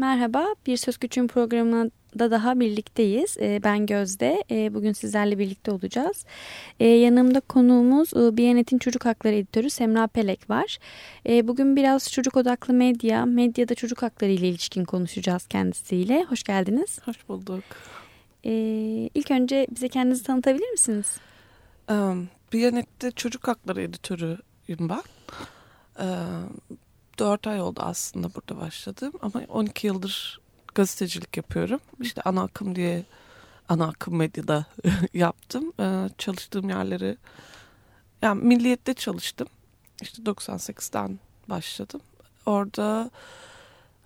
Merhaba, Bir Söz Küçüğün programında daha birlikteyiz. Ee, ben Gözde, ee, bugün sizlerle birlikte olacağız. Ee, yanımda konuğumuz e, Biyanet'in Çocuk Hakları Editörü Semra Pelek var. Bugün biraz çocuk odaklı medya, medyada çocuk hakları ile ilişkin konuşacağız kendisiyle. Hoş geldiniz. Hoş bulduk. İlk önce bize kendinizi tanıtabilir misiniz? Biyanet'te Çocuk Hakları Editörüyüm ben. 4 ay oldu aslında burada başladım ama 12 yıldır gazetecilik yapıyorum. İşte ana akım diye ana akım medyada yaptım. Ee, çalıştığım yerleri yani Milliyet'te çalıştım. İşte 98'den başladım. Orada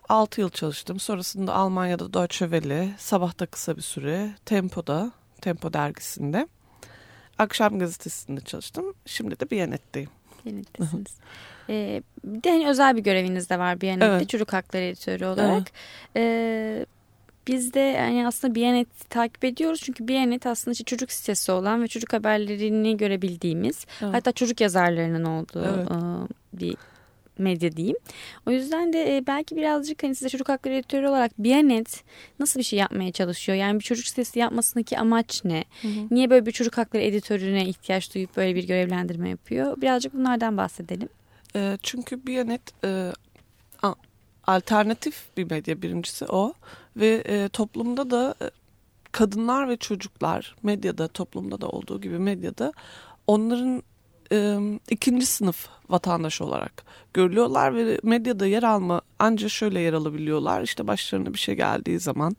6 yıl çalıştım. Sonrasında Almanya'da Deutsche Welle, Sabah'ta kısa bir süre, Tempo'da, Tempo dergisinde. Akşam gazetesinde çalıştım. Şimdi de Biyanet'teyim. Biyanet'tesiniz. Ee, bir de hani özel bir göreviniz de var Biyanet'te evet. çocuk hakları editörü olarak. Evet. Ee, biz de yani aslında Biyanet takip ediyoruz çünkü Biyanet aslında işte çocuk sitesi olan ve çocuk haberlerini görebildiğimiz evet. hatta çocuk yazarlarının olduğu evet. bir medya diyeyim. O yüzden de belki birazcık hani size çocuk hakları editörü olarak Biyanet nasıl bir şey yapmaya çalışıyor? Yani bir çocuk sitesi yapmasındaki amaç ne? Hı hı. Niye böyle bir çocuk hakları editörüne ihtiyaç duyup böyle bir görevlendirme yapıyor? Birazcık bunlardan bahsedelim. E, çünkü Biyanet e, alternatif bir medya birincisi o ve e, toplumda da e, kadınlar ve çocuklar medyada toplumda da olduğu gibi medyada onların e, ikinci sınıf vatandaş olarak görülüyorlar ve medyada yer alma ancak şöyle yer alabiliyorlar işte başlarına bir şey geldiği zaman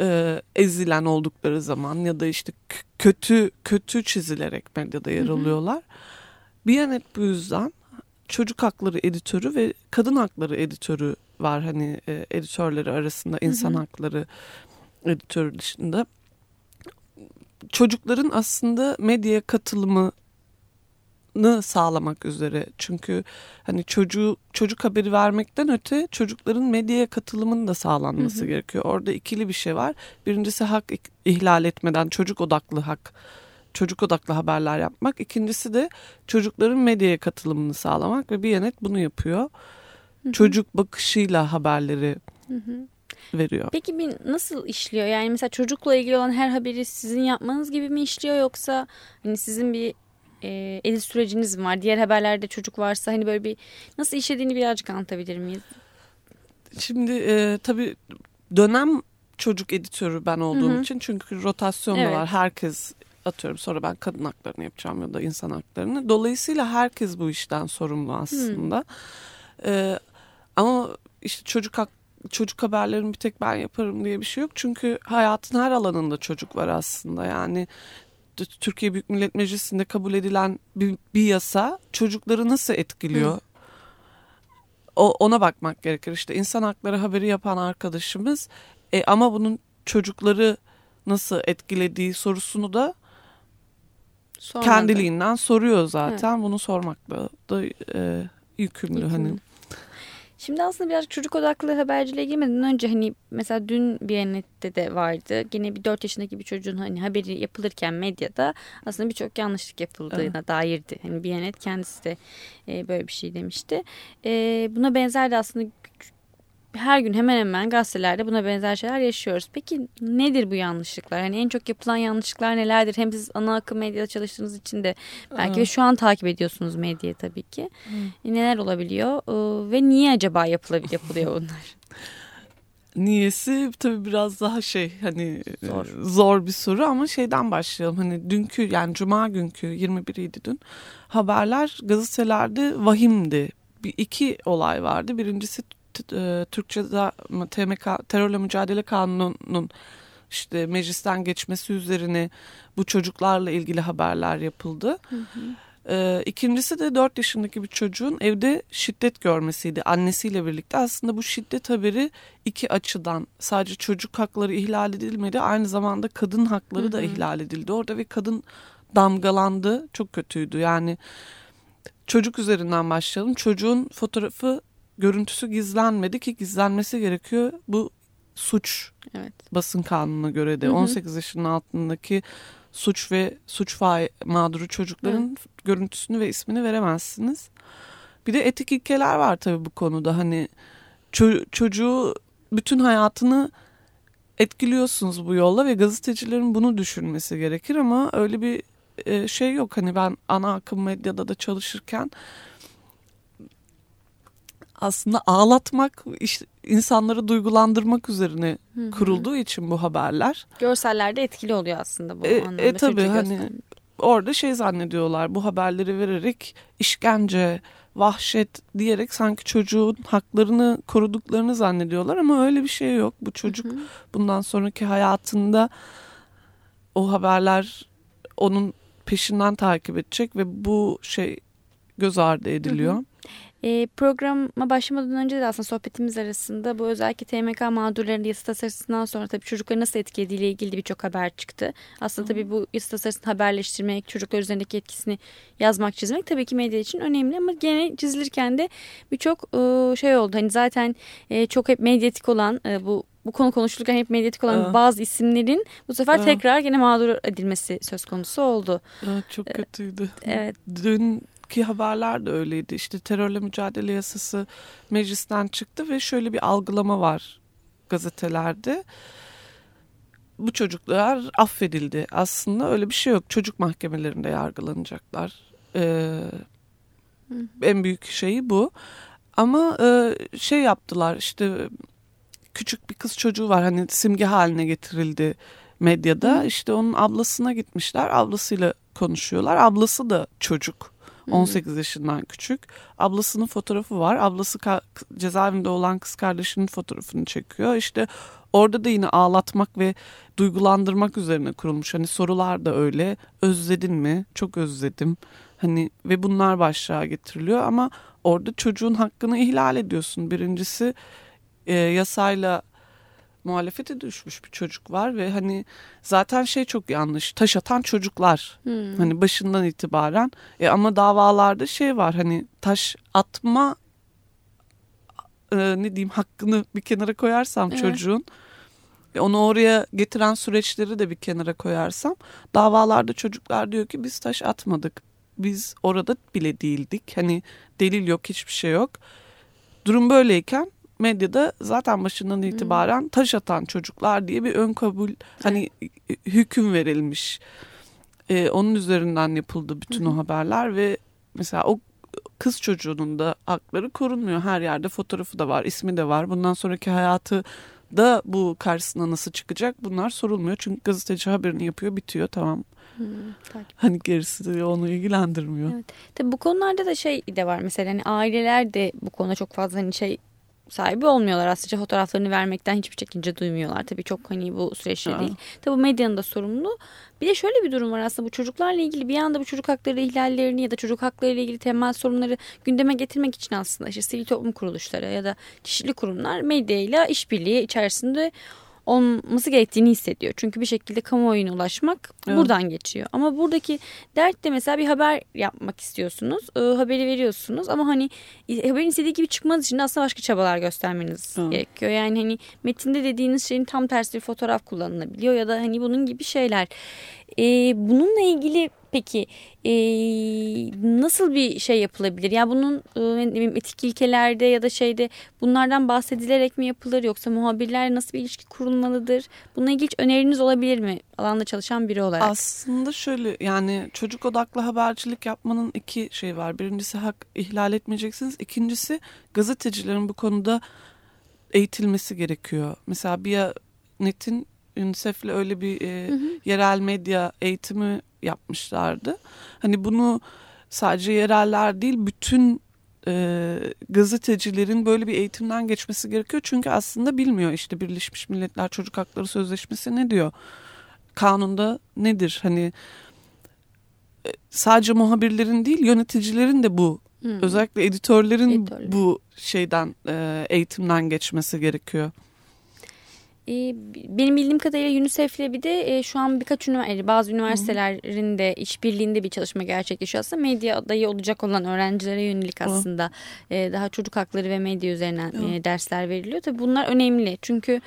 e, ezilen oldukları zaman ya da işte kötü kötü çizilerek medyada yer alıyorlar. Hı hı. Biyanet bu yüzden çocuk hakları editörü ve kadın hakları editörü var hani e, editörleri arasında insan hı hı. hakları editörü dışında çocukların aslında medyaya katılımını sağlamak üzere çünkü hani çocuğu çocuk haberi vermekten öte çocukların medyaya katılımının da sağlanması hı hı. gerekiyor. Orada ikili bir şey var. Birincisi hak ihlal etmeden çocuk odaklı hak çocuk odaklı haberler yapmak. İkincisi de çocukların medyaya katılımını sağlamak ve Biyanet bunu yapıyor. Hı hı. Çocuk bakışıyla haberleri hı hı. veriyor. Peki bir nasıl işliyor? Yani mesela çocukla ilgili olan her haberi sizin yapmanız gibi mi işliyor yoksa hani sizin bir e, edit süreciniz mi var? Diğer haberlerde çocuk varsa hani böyle bir nasıl işlediğini birazcık anlatabilir miyiz? Şimdi e, tabii dönem çocuk editörü ben olduğum hı hı. için çünkü rotasyon evet. var. Herkes atıyorum sonra ben kadın haklarını yapacağım ya da insan haklarını. Dolayısıyla herkes bu işten sorumlu aslında. Hmm. Ee, ama işte çocuk hak, çocuk haberlerini bir tek ben yaparım diye bir şey yok. Çünkü hayatın her alanında çocuk var aslında. Yani Türkiye Büyük Millet Meclisi'nde kabul edilen bir, bir yasa çocukları nasıl etkiliyor? O, ona bakmak gerekir. İşte insan hakları haberi yapan arkadaşımız e, ama bunun çocukları nasıl etkilediği sorusunu da Sormadı. kendiliğinden soruyor zaten. Evet. Bunu sormakla da e, yükümlü. yükümlü. Hani. Şimdi aslında biraz çocuk odaklı haberciliğe girmeden önce hani mesela dün bir Biyanet'te de vardı. Yine bir 4 yaşındaki bir çocuğun hani haberi yapılırken medyada aslında birçok yanlışlık yapıldığına evet. dairdi. Hani bir Biyanet kendisi de böyle bir şey demişti. Buna benzer de aslında her gün hemen hemen gazetelerde buna benzer şeyler yaşıyoruz. Peki nedir bu yanlışlıklar? Hani en çok yapılan yanlışlıklar nelerdir? Hem siz ana akım medyada çalıştığınız için de belki de şu an takip ediyorsunuz medyayı tabii ki. E, neler olabiliyor ee, ve niye acaba yapılabiliyor, yapılıyor bunlar? Niyesi tabii biraz daha şey hani e, zor. zor bir soru ama şeyden başlayalım. Hani dünkü yani cuma günkü 21 idi dün haberler gazetelerde vahimdi. Bir iki olay vardı. Birincisi e, Türkçe'de TMK Terörle Mücadele Kanunu'nun işte meclisten geçmesi üzerine bu çocuklarla ilgili haberler yapıldı. Hı hı. Ee, ikincisi de 4 yaşındaki bir çocuğun evde şiddet görmesiydi annesiyle birlikte. Aslında bu şiddet haberi iki açıdan sadece çocuk hakları ihlal edilmedi aynı zamanda kadın hakları hı hı. da ihlal edildi. Orada ve kadın damgalandı çok kötüydü yani çocuk üzerinden başlayalım. Çocuğun fotoğrafı görüntüsü gizlenmedi ki gizlenmesi gerekiyor. Bu suç evet. basın kanununa göre de hı hı. 18 yaşının altındaki suç ve suç mağduru çocukların hı. görüntüsünü ve ismini veremezsiniz. Bir de etik ilkeler var tabii bu konuda hani ço- çocuğu bütün hayatını etkiliyorsunuz bu yolla ve gazetecilerin bunu düşünmesi gerekir ama öyle bir e, şey yok. Hani ben ana akım medyada da çalışırken aslında ağlatmak, işte insanları duygulandırmak üzerine Hı-hı. kurulduğu için bu haberler. Görsellerde etkili oluyor aslında bu e, anlamda. E tabii hani orada şey zannediyorlar bu haberleri vererek işkence, vahşet diyerek sanki çocuğun haklarını koruduklarını zannediyorlar ama öyle bir şey yok. Bu çocuk Hı-hı. bundan sonraki hayatında o haberler onun peşinden takip edecek ve bu şey göz ardı ediliyor. Hı hı. E, programa başlamadan önce de aslında sohbetimiz arasında bu özellikle TMK mağdurlarının yasa tasarısından sonra tabii çocukları nasıl etkilediğiyle ilgili birçok haber çıktı. Aslında tabii bu yasa tasarısını haberleştirmek, çocuklar üzerindeki etkisini yazmak, çizmek tabii ki medya için önemli ama gene çizilirken de birçok e, şey oldu. Hani zaten e, çok hep medyatik olan e, bu bu konu konuşulurken hep medyatik olan Aa. bazı isimlerin bu sefer Aa. tekrar gene mağdur edilmesi söz konusu oldu. Aa, çok kötüydü. Evet. Dün ki haberler de öyleydi. İşte terörle mücadele yasası meclisten çıktı ve şöyle bir algılama var gazetelerde. Bu çocuklar affedildi. Aslında öyle bir şey yok. Çocuk mahkemelerinde yargılanacaklar. Ee, en büyük şeyi bu. Ama e, şey yaptılar işte küçük bir kız çocuğu var hani simge haline getirildi medyada. Hı. İşte onun ablasına gitmişler. Ablasıyla konuşuyorlar. Ablası da çocuk. 18 yaşından küçük. Ablasının fotoğrafı var. Ablası cezaevinde olan kız kardeşinin fotoğrafını çekiyor. İşte orada da yine ağlatmak ve duygulandırmak üzerine kurulmuş. Hani sorular da öyle. Özledin mi? Çok özledim. Hani ve bunlar başlığa getiriliyor ama orada çocuğun hakkını ihlal ediyorsun. Birincisi e, yasayla muhalefete düşmüş bir çocuk var ve hani zaten şey çok yanlış taş atan çocuklar. Hmm. hani başından itibaren. E, ama davalarda şey var hani taş atma e, ne diyeyim hakkını bir kenara koyarsam evet. çocuğun onu oraya getiren süreçleri de bir kenara koyarsam davalarda çocuklar diyor ki biz taş atmadık. Biz orada bile değildik. Hani delil yok hiçbir şey yok. Durum böyleyken medyada zaten başından itibaren taş atan çocuklar diye bir ön kabul hani hüküm verilmiş. Ee, onun üzerinden yapıldı bütün o haberler ve mesela o kız çocuğunun da hakları korunmuyor. Her yerde fotoğrafı da var, ismi de var. Bundan sonraki hayatı da bu karşısına nasıl çıkacak bunlar sorulmuyor. Çünkü gazeteci haberini yapıyor bitiyor tamam. Hmm, hani gerisi de onu ilgilendirmiyor. Evet. Tabii bu konularda da şey de var mesela hani aileler de bu konuda çok fazla hani şey sahibi olmuyorlar. Aslında fotoğraflarını vermekten hiçbir çekince duymuyorlar. Tabii çok hani bu süreçte değil. Tabii medyanın da sorumlu. Bir de şöyle bir durum var aslında bu çocuklarla ilgili bir anda bu çocuk hakları ihlallerini ya da çocuk hakları ile ilgili temel sorunları gündeme getirmek için aslında işte sivil toplum kuruluşları ya da çeşitli kurumlar medyayla işbirliği içerisinde olması gerektiğini hissediyor. Çünkü bir şekilde kamuoyuna ulaşmak evet. buradan geçiyor. Ama buradaki dert de mesela bir haber yapmak istiyorsunuz. E, haberi veriyorsunuz ama hani haberin istediği gibi çıkmanız için de aslında başka çabalar göstermeniz evet. gerekiyor. Yani hani metinde dediğiniz şeyin tam tersi bir fotoğraf kullanılabiliyor ya da hani bunun gibi şeyler. E, bununla ilgili peki e, nasıl bir şey yapılabilir? Ya yani bunun e, etik ilkelerde ya da şeyde bunlardan bahsedilerek mi yapılır yoksa muhabirler nasıl bir ilişki kurulmalıdır? Bununla ilgili hiç öneriniz olabilir mi alanda çalışan biri olarak? Aslında şöyle yani çocuk odaklı habercilik yapmanın iki şey var. Birincisi hak ihlal etmeyeceksiniz. İkincisi gazetecilerin bu konuda eğitilmesi gerekiyor. Mesela bir Net'in UNICEF'le öyle bir e, hı hı. yerel medya eğitimi yapmışlardı. Hani bunu sadece yereller değil bütün e, gazetecilerin böyle bir eğitimden geçmesi gerekiyor. Çünkü aslında bilmiyor işte Birleşmiş Milletler Çocuk Hakları Sözleşmesi ne diyor? Kanunda nedir? Hani e, sadece muhabirlerin değil yöneticilerin de bu hmm. özellikle editörlerin Editörler. bu şeyden e, eğitimden geçmesi gerekiyor. Ee, benim bildiğim kadarıyla UNICEF'le bir de e, şu an birkaç üniversite, bazı üniversitelerin de işbirliğinde bir çalışma gerçekleşiyor. Aslında medya adayı olacak olan öğrencilere yönelik aslında e, daha çocuk hakları ve medya üzerinden e, dersler veriliyor. Tabii bunlar önemli çünkü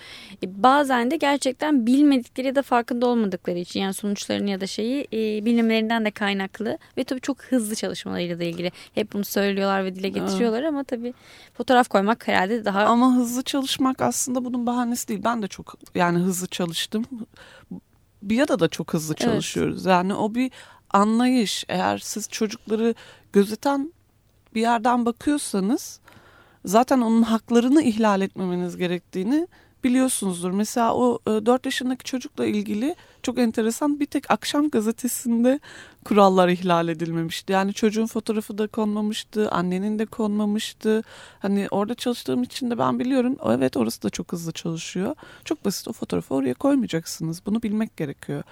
bazen de gerçekten bilmedikleri ya da farkında olmadıkları için yani sonuçlarını ya da şeyi bilmelerinden de kaynaklı ve tabii çok hızlı çalışmalarıyla da ilgili. Hep bunu söylüyorlar ve dile getiriyorlar ama tabii fotoğraf koymak herhalde daha... Ama hızlı çalışmak aslında bunun bahanesi değil. Ben de çok yani hızlı çalıştım. Bir yada da çok hızlı çalışıyoruz. Evet. Yani o bir anlayış. Eğer siz çocukları gözeten bir yerden bakıyorsanız zaten onun haklarını ihlal etmemeniz gerektiğini biliyorsunuzdur. Mesela o 4 e, yaşındaki çocukla ilgili çok enteresan bir tek akşam gazetesinde kurallar ihlal edilmemişti. Yani çocuğun fotoğrafı da konmamıştı, annenin de konmamıştı. Hani orada çalıştığım için de ben biliyorum. Evet orası da çok hızlı çalışıyor. Çok basit o fotoğrafı oraya koymayacaksınız. Bunu bilmek gerekiyor.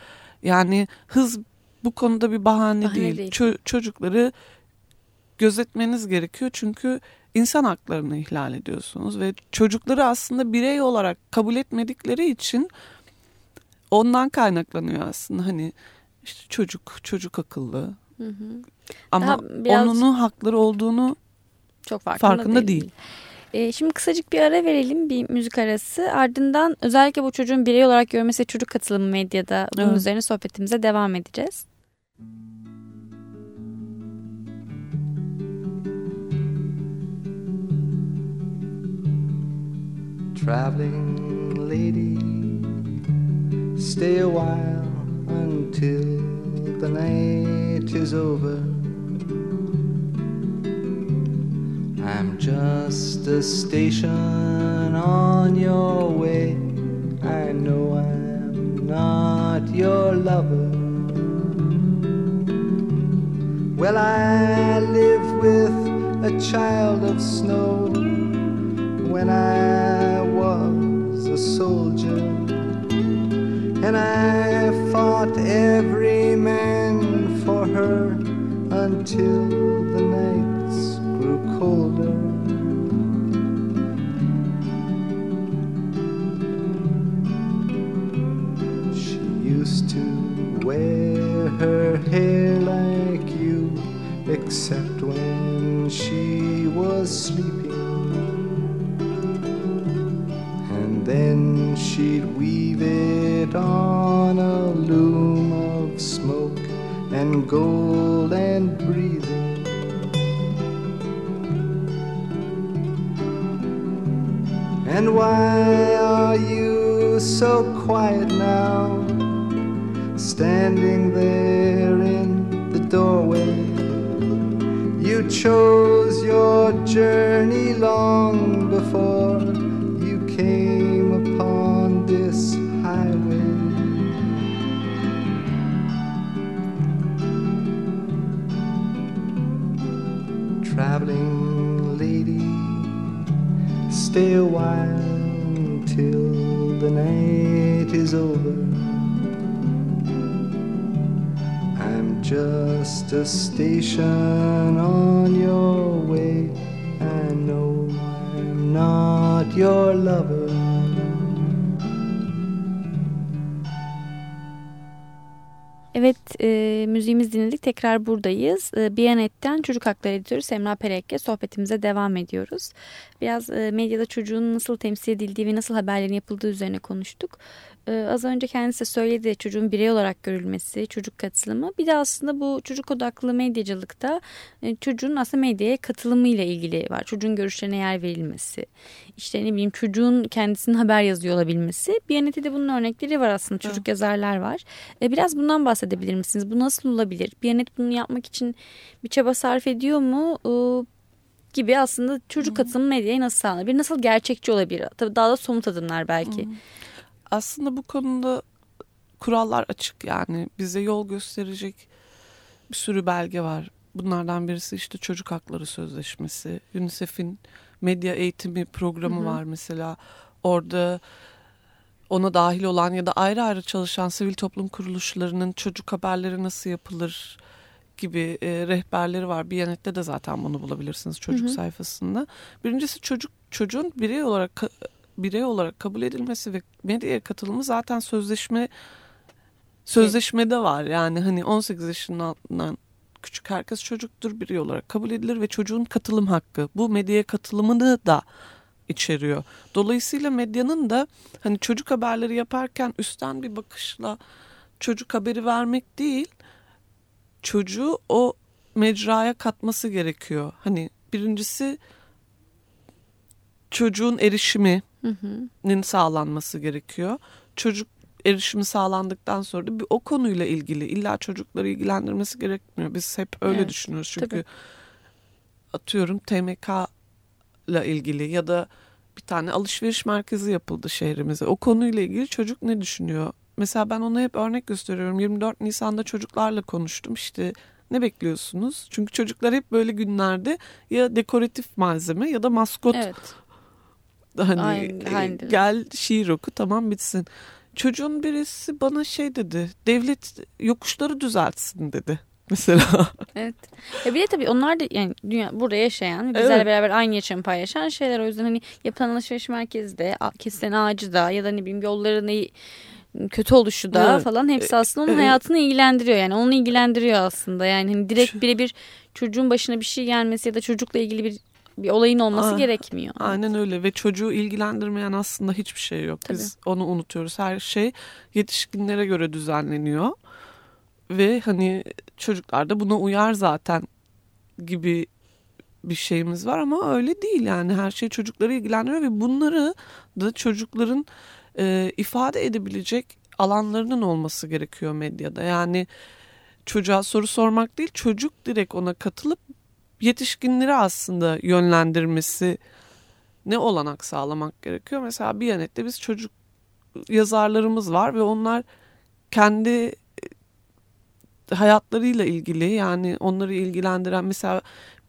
Yani hız bu konuda bir bahane, bahane değil. değil. Ço- çocukları gözetmeniz gerekiyor çünkü insan haklarını ihlal ediyorsunuz ve çocukları aslında birey olarak kabul etmedikleri için ondan kaynaklanıyor aslında hani işte çocuk çocuk akıllı hı hı. ama onun hakları olduğunu çok farkında, farkında değil. değil. Ee, şimdi kısacık bir ara verelim bir müzik arası ardından özellikle bu çocuğun birey olarak görmesi çocuk katılımı medyada bunun evet. üzerine sohbetimize devam edeceğiz. Traveling lady, stay a while until the night is over. I'm just a station on your way. I know I'm not your lover. Well, I live with a child of snow when I soldier, and I fought every man for her until and and breathing. And why are you so quiet now, standing there in the doorway? You chose your journey long before stay a while until the night is over. I'm just a station on your way. I know I'm not your lover. Evet e, müziğimiz dinledik tekrar buradayız. E, Biyanet'ten Çocuk Hakları Editörü Semra Perek'le sohbetimize devam ediyoruz. Biraz e, medyada çocuğun nasıl temsil edildiği ve nasıl haberlerin yapıldığı üzerine konuştuk. Ee, az önce kendisi söyledi çocuğun birey olarak görülmesi, çocuk katılımı. Bir de aslında bu çocuk odaklı medyacılıkta e, çocuğun aslında medyaya katılımıyla ilgili var. Çocuğun görüşlerine yer verilmesi. İşte ne bileyim çocuğun kendisinin haber yazıyor olabilmesi. Bir de bunun örnekleri var aslında çocuk evet. yazarlar var. E, biraz bundan bahsedebilir misiniz? Bu nasıl olabilir? Biyanet bunu yapmak için bir çaba sarf ediyor mu? E, gibi aslında çocuk katılımı medyaya nasıl sağlanabilir? Nasıl gerçekçi olabilir? Tabii daha da somut adımlar belki. Hmm aslında bu konuda kurallar açık yani bize yol gösterecek bir sürü belge var. Bunlardan birisi işte çocuk hakları sözleşmesi. UNICEF'in medya eğitimi programı hı hı. var mesela. Orada ona dahil olan ya da ayrı ayrı çalışan sivil toplum kuruluşlarının çocuk haberleri nasıl yapılır gibi e, rehberleri var. Biyanet'te de zaten bunu bulabilirsiniz çocuk hı hı. sayfasında. Birincisi çocuk çocuğun birey olarak birey olarak kabul edilmesi ve medyaya katılımı zaten sözleşme sözleşmede var. Yani hani 18 yaşının altından küçük herkes çocuktur birey olarak kabul edilir ve çocuğun katılım hakkı bu medyaya katılımını da içeriyor. Dolayısıyla medyanın da hani çocuk haberleri yaparken üstten bir bakışla çocuk haberi vermek değil çocuğu o mecraya katması gerekiyor. Hani birincisi çocuğun erişiminin sağlanması gerekiyor. Çocuk erişimi sağlandıktan sonra da bir o konuyla ilgili illa çocukları ilgilendirmesi gerekmiyor. Biz hep öyle evet, düşünüyoruz çünkü tabii. atıyorum TMK ile ilgili ya da bir tane alışveriş merkezi yapıldı şehrimize. O konuyla ilgili çocuk ne düşünüyor? Mesela ben ona hep örnek gösteriyorum. 24 Nisan'da çocuklarla konuştum. İşte ne bekliyorsunuz? Çünkü çocuklar hep böyle günlerde ya dekoratif malzeme ya da maskot. Evet. Hani Aynen, e, gel şiir oku tamam bitsin. Çocuğun birisi bana şey dedi. Devlet yokuşları düzeltsin dedi mesela. Evet. Ya bir de tabii onlar da yani dünya burada yaşayan, bizlerle evet. beraber aynı yaşamı paylaşan şeyler. O yüzden hani yapılan alışveriş merkezi de, kesilen ağacı da ya da ne bileyim yollarını kötü oluşu da evet. falan hepsi aslında onun hayatını ilgilendiriyor. Yani onu ilgilendiriyor aslında. Yani hani direkt birebir çocuğun başına bir şey gelmesi ya da çocukla ilgili bir bir olayın olması Aa, gerekmiyor. Aynen öyle ve çocuğu ilgilendirmeyen aslında hiçbir şey yok. Tabii. Biz onu unutuyoruz. Her şey yetişkinlere göre düzenleniyor. Ve hani çocuklar da buna uyar zaten gibi bir şeyimiz var ama öyle değil yani her şey çocukları ilgilendiriyor ve bunları da çocukların e, ifade edebilecek alanlarının olması gerekiyor medyada. Yani çocuğa soru sormak değil çocuk direkt ona katılıp yetişkinleri aslında yönlendirmesi ne olanak sağlamak gerekiyor. Mesela bir yanette biz çocuk yazarlarımız var ve onlar kendi e, hayatlarıyla ilgili yani onları ilgilendiren mesela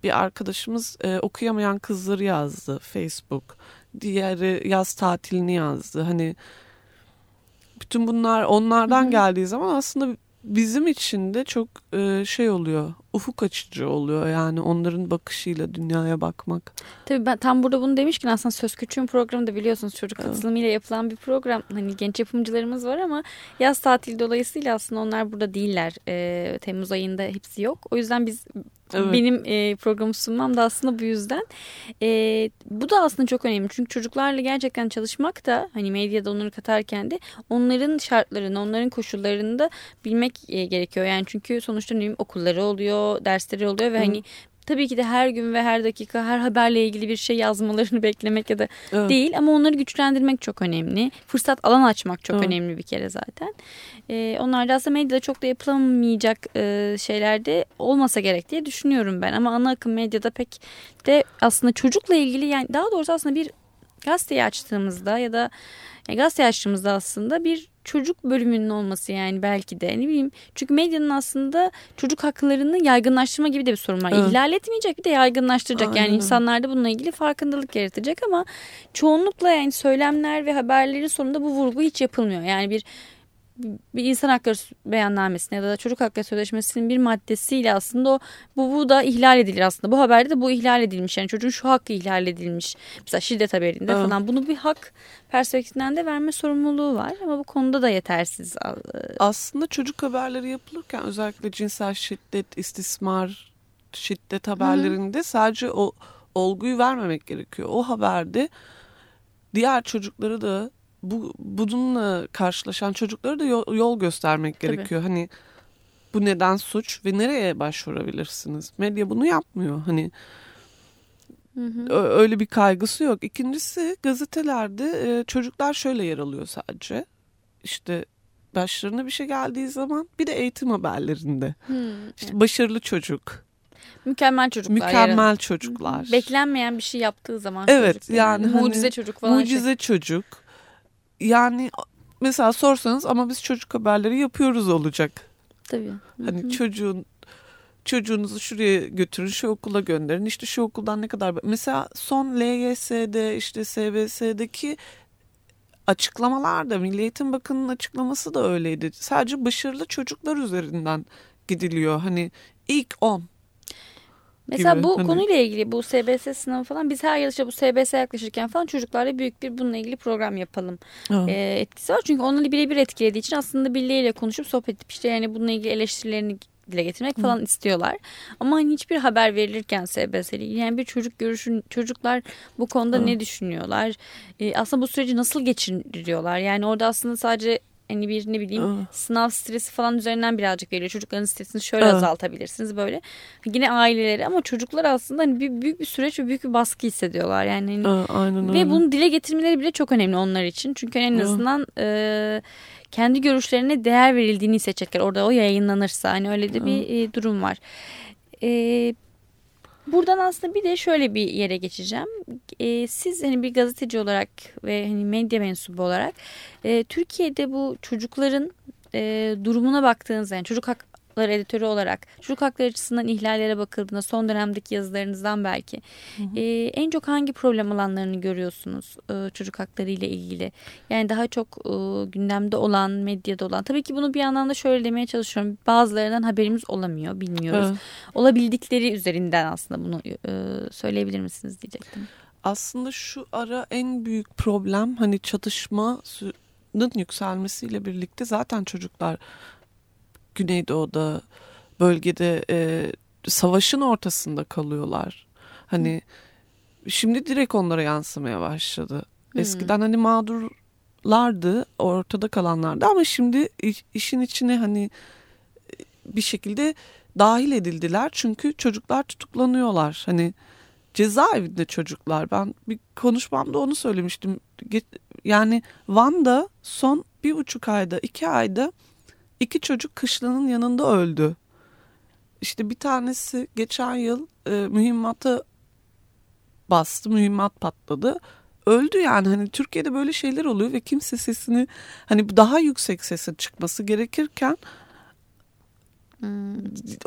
bir arkadaşımız e, okuyamayan kızları yazdı Facebook. Diğeri yaz tatilini yazdı. Hani bütün bunlar onlardan Hı-hı. geldiği zaman aslında bizim için de çok e, şey oluyor ufuk açıcı oluyor yani onların bakışıyla dünyaya bakmak. Tabii ben tam burada bunu demişken aslında Söz Küçüğün programı da biliyorsunuz çocuk evet. katılımıyla yapılan bir program. Hani genç yapımcılarımız var ama yaz tatili dolayısıyla aslında onlar burada değiller. E, Temmuz ayında hepsi yok. O yüzden biz Evet. Benim e, programı sunmam da aslında bu yüzden. E, bu da aslında çok önemli. Çünkü çocuklarla gerçekten çalışmak da hani medyada onları katarken de onların şartlarını, onların koşullarını da bilmek e, gerekiyor. Yani çünkü sonuçta okulları oluyor, dersleri oluyor ve Hı. hani tabii ki de her gün ve her dakika her haberle ilgili bir şey yazmalarını beklemek ya da evet. değil ama onları güçlendirmek çok önemli. Fırsat alan açmak çok evet. önemli bir kere zaten. Ee, onlar da aslında medyada çok da yapılamayacak e, şeylerde olmasa gerek diye düşünüyorum ben. Ama ana akım medyada pek de aslında çocukla ilgili yani daha doğrusu aslında bir gazeteyi açtığımızda ya da yani gazete açtığımızda aslında bir çocuk bölümünün olması yani belki de ne bileyim. Çünkü medyanın aslında çocuk haklarını yaygınlaştırma gibi de bir sorun var. Evet. İhlal etmeyecek bir de yaygınlaştıracak. Aynen. Yani insanlarda bununla ilgili farkındalık yaratacak ama çoğunlukla yani söylemler ve haberlerin sonunda bu vurgu hiç yapılmıyor. Yani bir bir insan hakları beyannamesine ya da çocuk hakları sözleşmesinin bir maddesiyle aslında o bu, bu da ihlal edilir aslında. Bu haberde de bu ihlal edilmiş. Yani çocuğun şu hakkı ihlal edilmiş. Mesela şiddet haberinde evet. falan. Bunu bir hak perspektifinden de verme sorumluluğu var ama bu konuda da yetersiz. Aslında çocuk haberleri yapılırken özellikle cinsel şiddet, istismar, şiddet haberlerinde Hı. sadece o olguyu vermemek gerekiyor. O haberde diğer çocukları da bu bununla karşılaşan çocuklara da yol, yol göstermek Tabii. gerekiyor. Hani bu neden suç ve nereye başvurabilirsiniz? Medya bunu yapmıyor. Hani hı hı. öyle bir kaygısı yok. İkincisi gazetelerde e, çocuklar şöyle yer alıyor sadece. İşte başlarına bir şey geldiği zaman bir de eğitim haberlerinde. Hmm, işte başarılı çocuk. Mükemmel çocuklar. Mükemmel yarın. çocuklar. Beklenmeyen bir şey yaptığı zaman. Evet çocuk yani. yani hani, mucize çocuk falan. Mucize şey. çocuk yani mesela sorsanız ama biz çocuk haberleri yapıyoruz olacak. Tabii. Hani Hı-hı. çocuğun çocuğunuzu şuraya götürün, şu okula gönderin. İşte şu okuldan ne kadar... Mesela son LYS'de işte SVS'deki açıklamalar da Milli Eğitim Bakanı'nın açıklaması da öyleydi. Sadece başarılı çocuklar üzerinden gidiliyor. Hani ilk 10 Mesela gibi. bu Hani- konuyla ilgili bu SBS sınavı falan biz her yıl işte bu SBS yaklaşırken falan çocuklarla büyük bir bununla ilgili program yapalım e, etkisi var. Çünkü onları birebir etkilediği için aslında birileriyle konuşup sohbet edip işte yani bununla ilgili eleştirilerini dile getirmek falan istiyorlar. Ama hani hiçbir haber verilirken SBS ile ilgili yani bir çocuk görüşün çocuklar bu konuda ne düşünüyorlar? E, aslında bu süreci nasıl geçiriyorlar? Yani orada aslında sadece hani bir ne bileyim Evet. sınav stresi falan üzerinden birazcık veriyor. Çocukların stresini şöyle Evet. azaltabilirsiniz böyle. Yine aileleri ama çocuklar aslında hani bir, büyük bir süreç ve büyük bir baskı hissediyorlar. Yani hani Evet, aynen ve bunu dile getirmeleri bile çok önemli onlar için. Çünkü en Evet. azından e, kendi görüşlerine değer verildiğini hissedecekler. Orada o yayınlanırsa hani öyle de bir e, durum var. E, buradan aslında bir de şöyle bir yere geçeceğim. E, siz hani bir gazeteci olarak ve hani medya mensubu olarak e, Türkiye'de bu çocukların e, durumuna baktığınız yani çocuk hakları editörü olarak çocuk hakları açısından ihlallere bakıldığında son dönemdeki yazılarınızdan belki e, en çok hangi problem alanlarını görüyorsunuz e, çocuk hakları ile ilgili? Yani daha çok e, gündemde olan, medyada olan. Tabii ki bunu bir yandan da şöyle demeye çalışıyorum. Bazılarından haberimiz olamıyor, bilmiyoruz. Evet. Olabildikleri üzerinden aslında bunu e, söyleyebilir misiniz diyecektim. Aslında şu ara en büyük problem hani çatışmanın yükselmesiyle birlikte zaten çocuklar Güneydoğu'da bölgede e, savaşın ortasında kalıyorlar. Hani şimdi direkt onlara yansımaya başladı. Eskiden hani mağdurlardı, ortada kalanlardı ama şimdi iş- işin içine hani e, bir şekilde dahil edildiler. Çünkü çocuklar tutuklanıyorlar. Hani cezaevinde çocuklar. Ben bir konuşmamda onu söylemiştim. Yani Van'da son bir buçuk ayda, iki ayda iki çocuk kışlanın yanında öldü. İşte bir tanesi geçen yıl e, mühimmata bastı, mühimmat patladı. Öldü yani hani Türkiye'de böyle şeyler oluyor ve kimse sesini hani daha yüksek sesin çıkması gerekirken Hmm,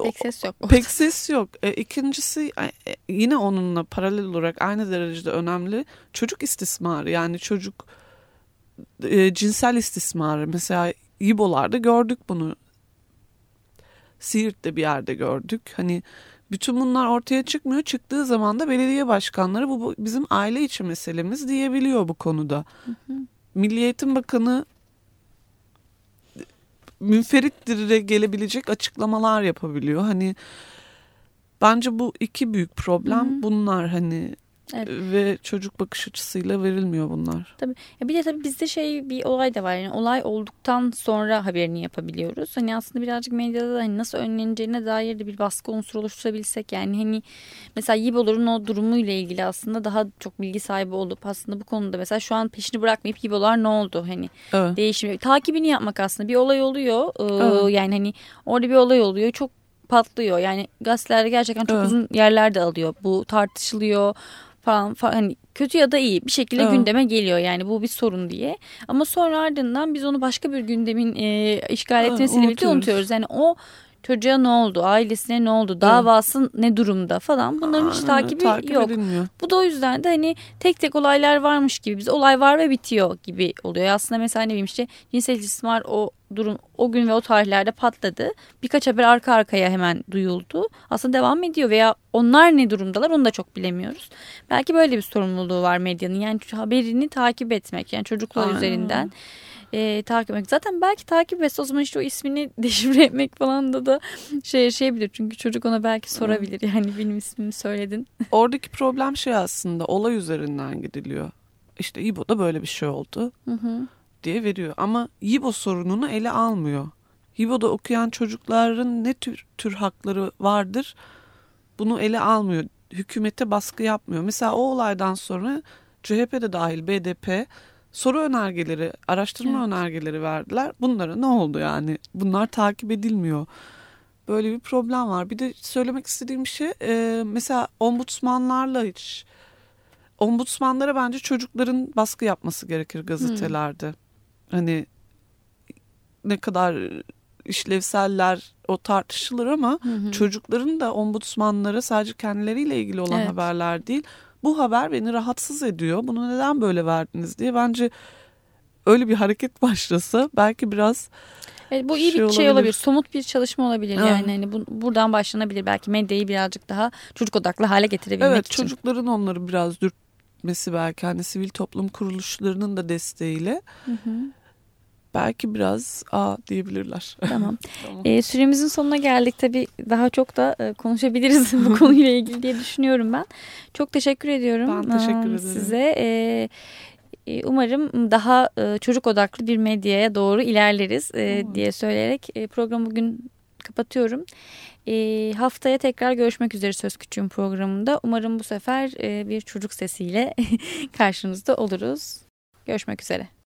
pek ses yok. Pek ses yok. E, ikincisi e, e, yine onunla paralel olarak aynı derecede önemli çocuk istismarı. Yani çocuk e, cinsel istismarı. Mesela İbo'larda gördük bunu. Siirt'te bir yerde gördük. Hani bütün bunlar ortaya çıkmıyor. Çıktığı zaman da belediye başkanları bu, bu bizim aile içi meselemiz diyebiliyor bu konuda. Milli Eğitim Bakanı münferittir gelebilecek açıklamalar yapabiliyor. Hani bence bu iki büyük problem bunlar hani Evet. ve çocuk bakış açısıyla verilmiyor bunlar. Tabii. Ya bir de tabii bizde şey bir olay da var. Yani olay olduktan sonra haberini yapabiliyoruz. Hani aslında birazcık medyada da hani nasıl önleneceğine dair de bir baskı unsuru oluşturabilsek yani hani mesela Yibolar'ın o durumuyla ilgili aslında daha çok bilgi sahibi olup aslında bu konuda mesela şu an peşini bırakmayıp Yibolar ne oldu hani Evet. değişim takibini yapmak aslında bir olay oluyor. Ee, Evet. Yani hani orada bir olay oluyor. Çok patlıyor. Yani gazetelerde gerçekten çok Evet. uzun yerlerde alıyor. Bu tartışılıyor falan, falan. Hani kötü ya da iyi bir şekilde Evet. gündeme geliyor yani bu bir sorun diye. Ama sonra ardından biz onu başka bir gündemin e, işgal etmesiyle birlikte unutuyoruz. Yani o çocuğa ne oldu, ailesine ne oldu, davası ne durumda falan bunların hiç Aynen, takibi takip yok. edilmiyor. Bu da o yüzden de hani tek tek olaylar varmış gibi biz olay var ve bitiyor gibi oluyor. Aslında mesela ne bileyim işte cinsel istismar o durum o gün ve o tarihlerde patladı. Birkaç haber arka arkaya hemen duyuldu. Aslında devam ediyor veya onlar ne durumdalar onu da çok bilemiyoruz. Belki böyle bir sorumluluğu var medyanın. Yani haberini takip etmek yani çocuklar Aynen. üzerinden e, takip etmek. Zaten belki takip etse o zaman işte o ismini deşifre etmek falan da da şey yaşayabilir. Çünkü çocuk ona belki sorabilir. Yani benim ismimi söyledin. Oradaki problem şey aslında olay üzerinden gidiliyor. İşte İbo'da böyle bir şey oldu Hı hı. diye veriyor. Ama İbo sorununu ele almıyor. İbo'da okuyan çocukların ne tür, tür hakları vardır bunu ele almıyor. Hükümete baskı yapmıyor. Mesela o olaydan sonra CHP de dahil BDP soru önergeleri, araştırma Evet. önergeleri verdiler. Bunlara ne oldu yani? Bunlar takip edilmiyor. Böyle bir problem var. Bir de söylemek istediğim şey e, mesela ombudsmanlarla hiç ombudsmanlara bence çocukların baskı yapması gerekir gazetelerde. Hani ne kadar işlevseller o tartışılır ama Hı hı. çocukların da ombudsmanlara sadece kendileriyle ilgili olan Evet. haberler değil. Bu haber beni rahatsız ediyor. Bunu neden böyle verdiniz diye bence öyle bir hareket başlasa belki biraz Evet, bu iyi şey bir şey olabilir. olabilir. Somut bir çalışma olabilir. Evet. Yani hani bu, buradan başlanabilir. Belki medyayı birazcık daha çocuk odaklı hale getirebilmek Evet için. çocukların onları biraz dürtmesi belki hani sivil toplum kuruluşlarının da desteğiyle Hı hı. Belki biraz a diyebilirler. Tamam. Tamam. Ee, süremizin sonuna geldik. Tabii daha çok da e, konuşabiliriz bu konuyla ilgili diye düşünüyorum ben. Çok teşekkür ediyorum. Ben teşekkür Aa, ederim. Size. Ee, e, Umarım daha e, çocuk odaklı bir medyaya doğru ilerleriz e, Umarım. diye söyleyerek e, programı bugün kapatıyorum. E, haftaya tekrar görüşmek üzere Söz Küçüğün programında. Umarım bu sefer e, bir çocuk sesiyle karşınızda oluruz. Görüşmek üzere.